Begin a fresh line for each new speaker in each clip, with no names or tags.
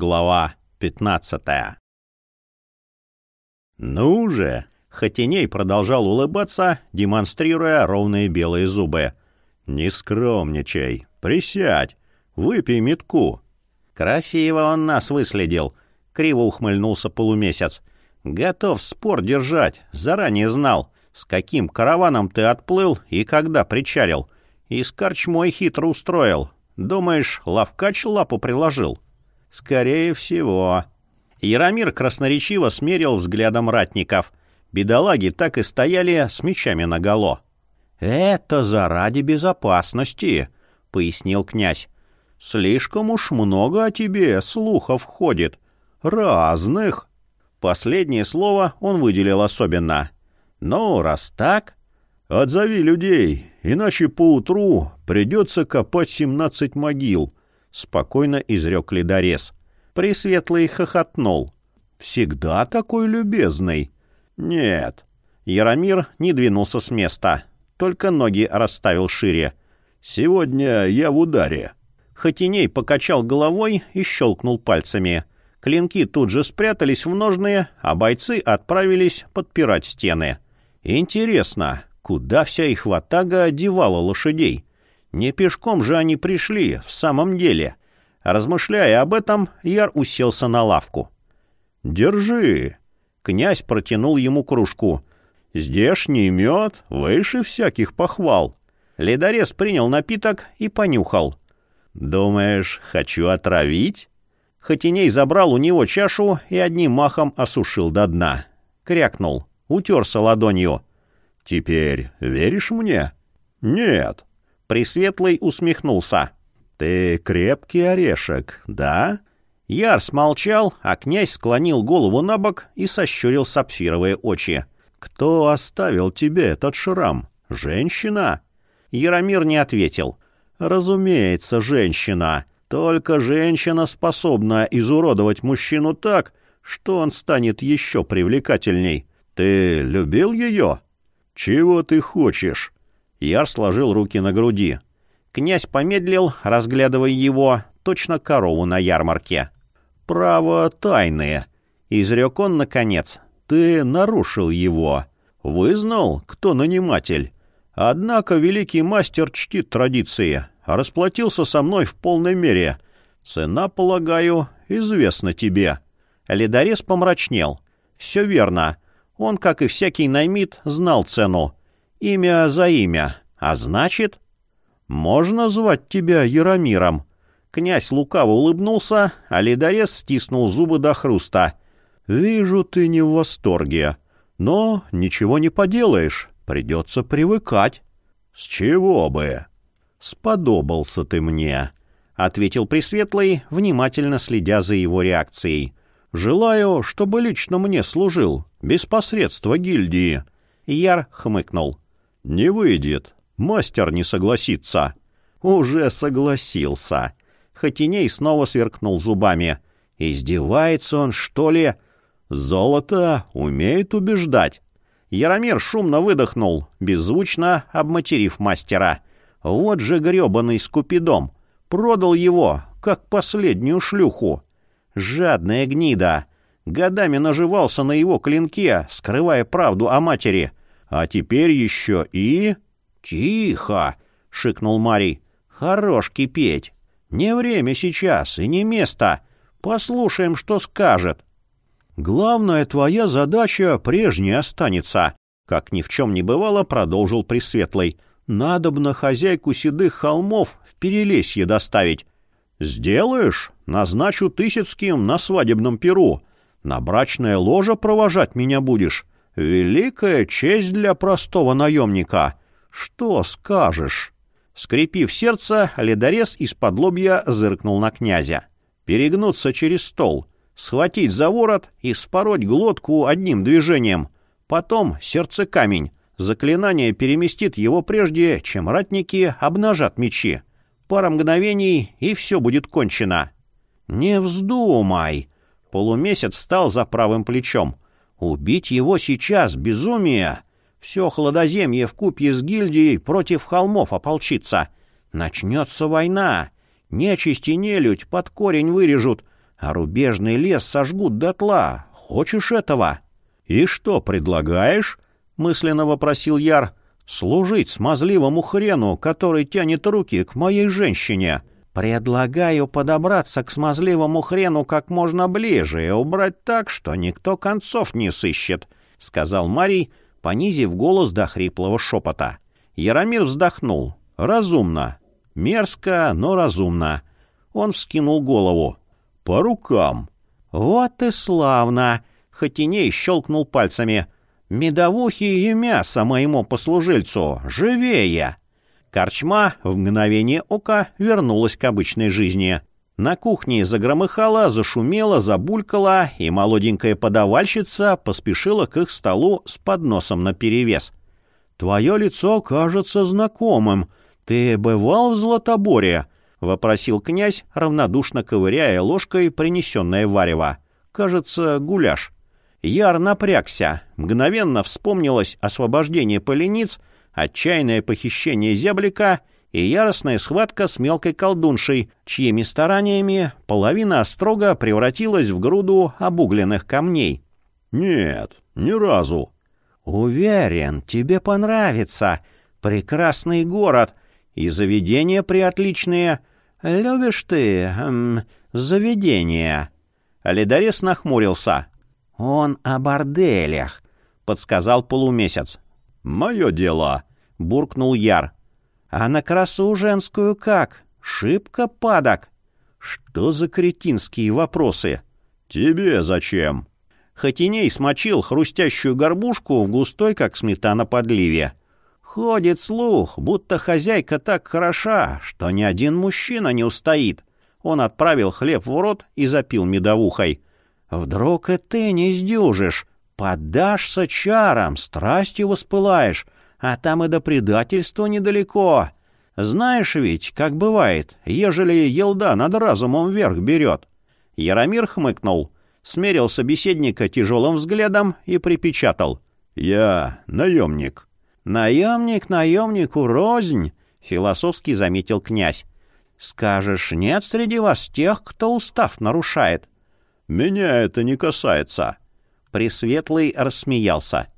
Глава 15 «Ну же!» — Хотиней продолжал улыбаться, демонстрируя ровные белые зубы. «Не скромничай, присядь, выпей метку». «Красиво он нас выследил», — криво ухмыльнулся полумесяц. «Готов спор держать, заранее знал, с каким караваном ты отплыл и когда причалил. И с корчмой хитро устроил. Думаешь, лавкач лапу приложил?» «Скорее всего». Яромир красноречиво смерил взглядом ратников. Бедолаги так и стояли с мечами наголо. «Это заради безопасности», — пояснил князь. «Слишком уж много о тебе слухов ходит. Разных». Последнее слово он выделил особенно. «Ну, раз так...» «Отзови людей, иначе поутру придется копать семнадцать могил», — спокойно изрек ледорез. Пресветлый хохотнул. «Всегда такой любезный?» «Нет». Яромир не двинулся с места, только ноги расставил шире. «Сегодня я в ударе». Хотиней покачал головой и щелкнул пальцами. Клинки тут же спрятались в ножные, а бойцы отправились подпирать стены. «Интересно, куда вся их ватага одевала лошадей? Не пешком же они пришли, в самом деле». Размышляя об этом, Яр уселся на лавку. «Держи!» Князь протянул ему кружку. «Здешний мед выше всяких похвал». Ледорез принял напиток и понюхал. «Думаешь, хочу отравить?» Хотиней забрал у него чашу и одним махом осушил до дна. Крякнул, утерся ладонью. «Теперь веришь мне?» «Нет». Пресветлый усмехнулся. «Ты крепкий орешек, да?» Ярс молчал, а князь склонил голову на бок и сощурил сапфировые очи. «Кто оставил тебе этот шрам? Женщина?» Яромир не ответил. «Разумеется, женщина. Только женщина способна изуродовать мужчину так, что он станет еще привлекательней. Ты любил ее?» «Чего ты хочешь?» Яр сложил руки на груди. Князь помедлил, разглядывая его, точно корову на ярмарке. «Право тайное», — изрек он наконец. «Ты нарушил его. Вызнал, кто наниматель. Однако великий мастер чтит традиции, расплатился со мной в полной мере. Цена, полагаю, известна тебе». Ледорез помрачнел. «Все верно. Он, как и всякий наймит, знал цену. Имя за имя. А значит...» «Можно звать тебя Яромиром?» Князь лукаво улыбнулся, а ледорез стиснул зубы до хруста. «Вижу, ты не в восторге. Но ничего не поделаешь, придется привыкать». «С чего бы?» «Сподобался ты мне», — ответил Пресветлый, внимательно следя за его реакцией. «Желаю, чтобы лично мне служил, без посредства гильдии». Яр хмыкнул. «Не выйдет. Мастер не согласится. Уже согласился. Хотиней снова сверкнул зубами. Издевается он, что ли? Золото умеет убеждать. Яромир шумно выдохнул, беззвучно обматерив мастера. Вот же гребаный скупидом. Продал его, как последнюю шлюху. Жадная гнида. Годами наживался на его клинке, скрывая правду о матери. А теперь еще и... «Тихо!» — шикнул Марий. «Хорош кипеть. Не время сейчас и не место. Послушаем, что скажет». «Главная твоя задача прежней останется», — как ни в чем не бывало, продолжил Пресветлый. «Надобно хозяйку седых холмов в Перелесье доставить». «Сделаешь? Назначу Тысяцким на свадебном перу. На брачное ложе провожать меня будешь. Великая честь для простого наемника. «Что скажешь?» Скрепив сердце, ледорез из-под лобья зыркнул на князя. Перегнуться через стол, схватить за ворот и спороть глотку одним движением. Потом сердце камень. Заклинание переместит его прежде, чем ратники обнажат мечи. Пара мгновений, и все будет кончено. «Не вздумай!» Полумесяц встал за правым плечом. «Убить его сейчас — безумие!» Все хладоземье в купе с гильдией против холмов ополчится. Начнется война. Нечисть и нелюдь под корень вырежут,
а рубежный лес сожгут дотла. Хочешь этого?»
«И что предлагаешь?» — мысленно вопросил Яр. «Служить смазливому хрену, который тянет руки к моей женщине».
«Предлагаю подобраться к смазливому хрену как можно ближе и убрать так, что никто концов не сыщет», — сказал Марий, понизив голос до хриплого шепота.
Яромир вздохнул. «Разумно. Мерзко, но разумно». Он вскинул голову. «По рукам».
«Вот и славно!» — Хотиней щелкнул пальцами. «Медовухи и мясо моему послужильцу! Живее!» Корчма в мгновение ока вернулась к обычной жизни. На кухне загромыхала, зашумела, забулькала, и молоденькая подавальщица поспешила к их столу с подносом наперевес. «Твое лицо кажется знакомым. Ты бывал в Златоборе?» — вопросил князь, равнодушно ковыряя ложкой принесенное варево. «Кажется, гуляш». Яр напрягся. Мгновенно вспомнилось освобождение полениц — отчаянное похищение зяблика и яростная схватка с мелкой колдуншей, чьими стараниями половина острога превратилась в груду обугленных камней.
«Нет, ни разу».
«Уверен, тебе понравится. Прекрасный город. И заведения приотличные. Любишь ты... Эм, заведения?» Ледорез нахмурился. «Он о борделях», — подсказал полумесяц.
«Мое дело», — буркнул Яр.
«А на красу женскую как? Шибко падок».
«Что за кретинские вопросы?» «Тебе зачем?»
Хотиней смочил хрустящую горбушку в густой, как сметана, подливе. Ходит слух, будто хозяйка так хороша, что ни один мужчина не устоит. Он отправил хлеб в рот и запил медовухой. «Вдруг и ты не сдюжишь?» Поддашься чарам, страстью воспылаешь, а там и до предательства недалеко. Знаешь ведь, как бывает, ежели елда над разумом вверх берет. Яромир хмыкнул, смерил собеседника тяжелым взглядом и припечатал.
«Я наемник».
«Наемник наемнику рознь», — философски заметил князь. «Скажешь, нет среди вас тех, кто устав нарушает?»
«Меня это не касается»,
Пресветлый рассмеялся.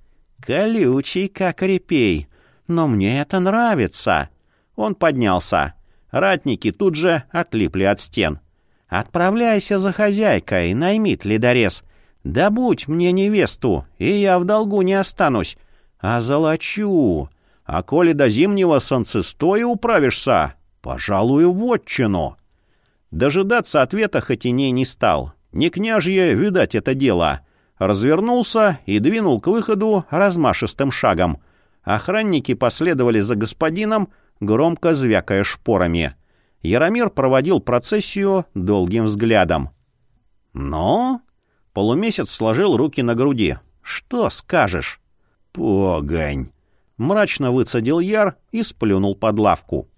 «Колючий, как репей. Но мне это нравится». Он поднялся. Ратники тут же отлипли от стен. «Отправляйся за хозяйкой, наймит ледорез. Добудь мне невесту, и я в долгу не останусь. А золочу. А коли до зимнего солнцестоя управишься, пожалуй, в отчину». Дожидаться ответа Хотиней не стал. Не княжье, видать, это дело — развернулся и двинул к выходу размашистым шагом. Охранники последовали за господином, громко звякая шпорами. Яромир проводил процессию долгим взглядом. «Но?» — полумесяц сложил руки на груди. «Что скажешь?»
«Погонь!»
— мрачно выцедил Яр и сплюнул под лавку.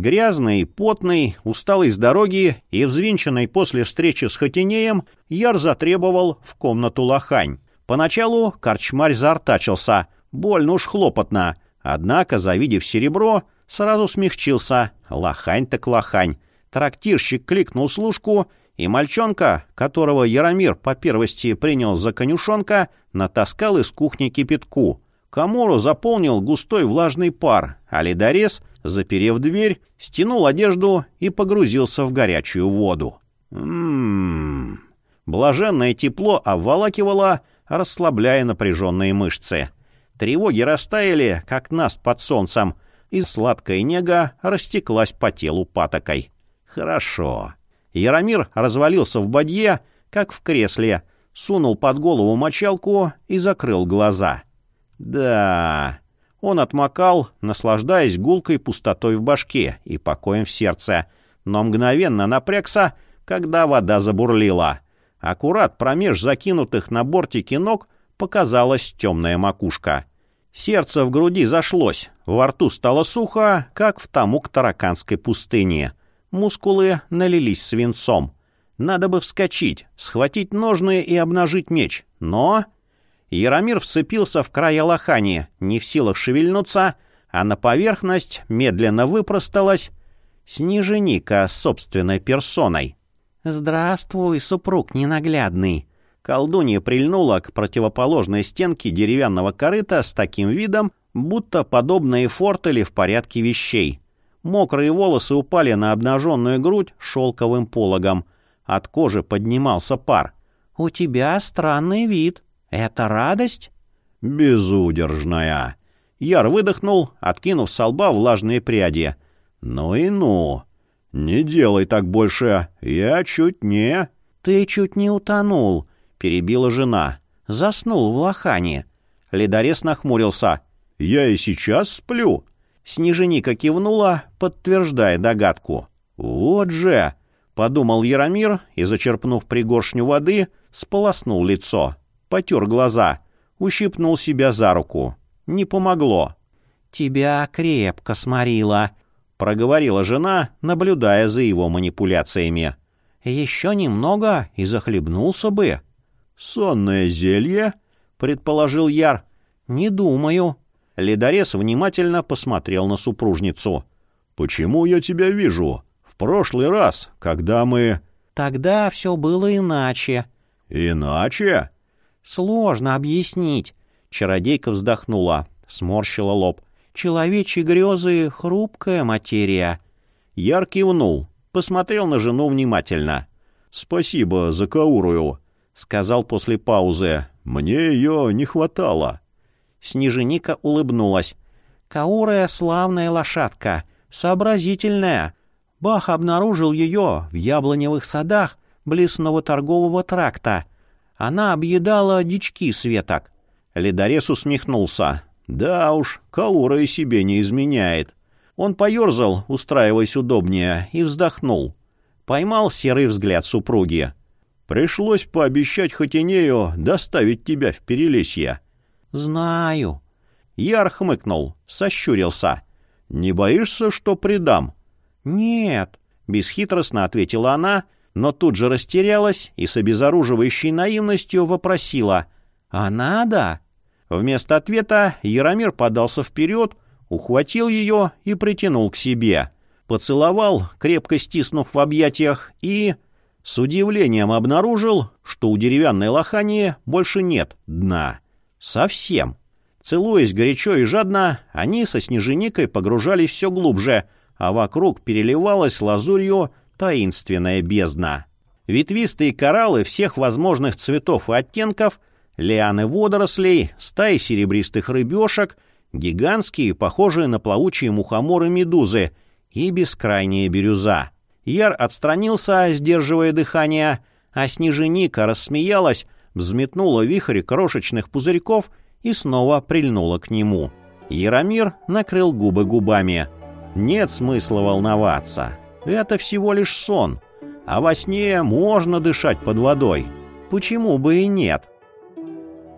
Грязный, потный, усталый с дороги и взвинченный после встречи с Хотинеем, Яр затребовал в комнату лохань. Поначалу корчмарь заортачился, больно уж хлопотно, однако, завидев серебро, сразу смягчился. Лохань так лохань. Трактирщик кликнул служку, и мальчонка, которого Яромир по первости принял за конюшонка, натаскал из кухни кипятку. Камору заполнил густой влажный пар, а ледорез — заперев дверь, стянул одежду и погрузился в горячую воду. Ммм... Блаженное тепло обволакивало, расслабляя напряженные мышцы. Тревоги растаяли, как наст под солнцем, и сладкая нега растеклась по телу патокой. Хорошо. Яромир развалился в бадье, как в кресле, сунул под голову мочалку и закрыл глаза. Да, он отмокал, наслаждаясь гулкой пустотой в башке и покоем в сердце, но мгновенно напрягся, когда вода забурлила. Аккурат промеж закинутых на бортике ног показалась темная макушка. Сердце в груди зашлось, во рту стало сухо, как в тому к тараканской пустыне. Мускулы налились свинцом. Надо бы вскочить, схватить ножны и обнажить меч, но... Яромир вцепился в край лохани, не в силах шевельнуться, а на поверхность медленно выпросталась Снеженика собственной персоной. «Здравствуй, супруг ненаглядный!» Колдунья прильнула к противоположной стенке деревянного корыта с таким видом, будто подобные фортели в порядке вещей. Мокрые волосы упали на обнаженную грудь шелковым пологом. От кожи поднимался пар. «У тебя странный вид. Это радость?»
«Безудержная». Яр выдохнул, откинув с лба влажные пряди. «Ну и ну! Не делай так больше, я чуть не...»
«Ты чуть не утонул», — перебила жена. «Заснул в лохане». Ледорез нахмурился.
«Я и сейчас сплю».
Снеженика кивнула, подтверждая догадку. «Вот же!» — подумал Яромир и, зачерпнув пригоршню воды, сполоснул лицо, потер глаза, ущипнул себя за руку. Не помогло. «Тебя крепко сморила», — проговорила жена, наблюдая за его манипуляциями. «Еще немного и захлебнулся бы».
«Сонное зелье?» — предположил Яр.
«Не думаю». Ледорез внимательно посмотрел на супружницу.
«Почему я тебя вижу? В прошлый раз, когда мы...»
«Тогда все было иначе».
«Иначе?»
«Сложно объяснить». Чародейка вздохнула, сморщила лоб. «Человечьи грезы — хрупкая материя».
Яр кивнул, посмотрел на жену внимательно. «Спасибо за Каурую», — сказал после паузы. «Мне ее не хватало».
Снеженика улыбнулась. «Каурая славная лошадка, сообразительная. Бах обнаружил ее в яблоневых садах близ торгового тракта. Она объедала дички светок».
Ледорез усмехнулся. «Да уж, Каура и себе не изменяет». Он поерзал, устраиваясь удобнее, и вздохнул. Поймал серый взгляд супруги. «Пришлось пообещать Хотинею доставить тебя в Перелесье».
«Знаю».
Яр хмыкнул, сощурился. «Не боишься, что предам?»
«Нет», — бесхитростно ответила она, но тут же растерялась и с обезоруживающей наивностью вопросила. «А надо?» Вместо ответа Яромир подался вперед, ухватил ее и притянул к себе. Поцеловал, крепко стиснув в объятиях, и... С удивлением обнаружил, что у деревянной лохани больше нет дна. Совсем. Целуясь горячо и жадно, они со снеженикой погружались все глубже, а вокруг переливалась лазурью таинственная бездна. Ветвистые кораллы всех возможных цветов и оттенков, лианы водорослей, стаи серебристых рыбешек, гигантские, похожие на плавучие мухоморы медузы и бескрайняя бирюза. Яр отстранился, сдерживая дыхание, а снеженика рассмеялась, взметнула вихрь крошечных пузырьков и снова прильнула к нему. Яромир накрыл губы губами. Нет смысла волноваться. Это всего лишь сон. А во сне можно дышать под водой. Почему бы и нет?